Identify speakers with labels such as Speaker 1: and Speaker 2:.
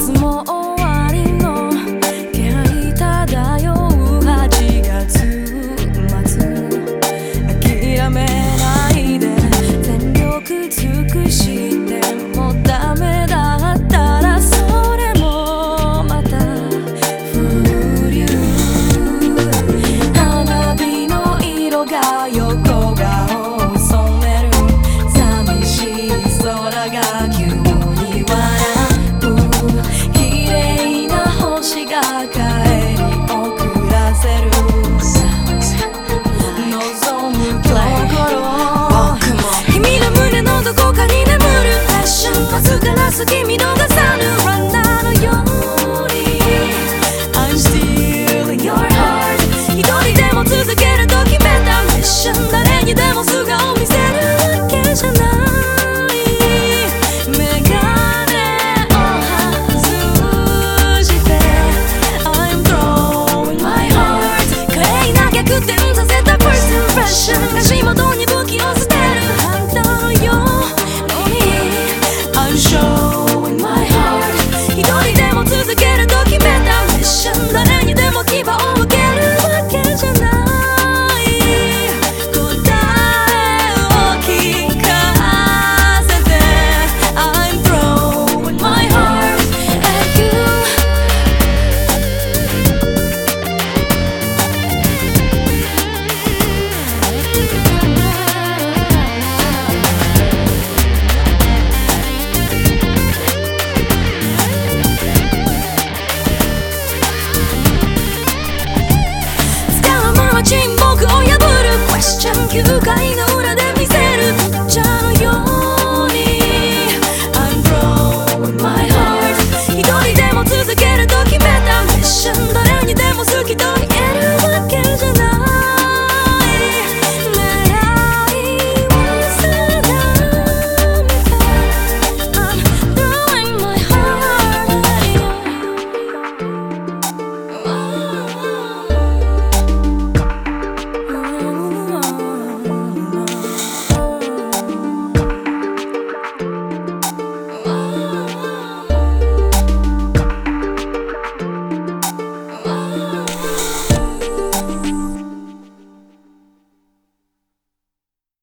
Speaker 1: つも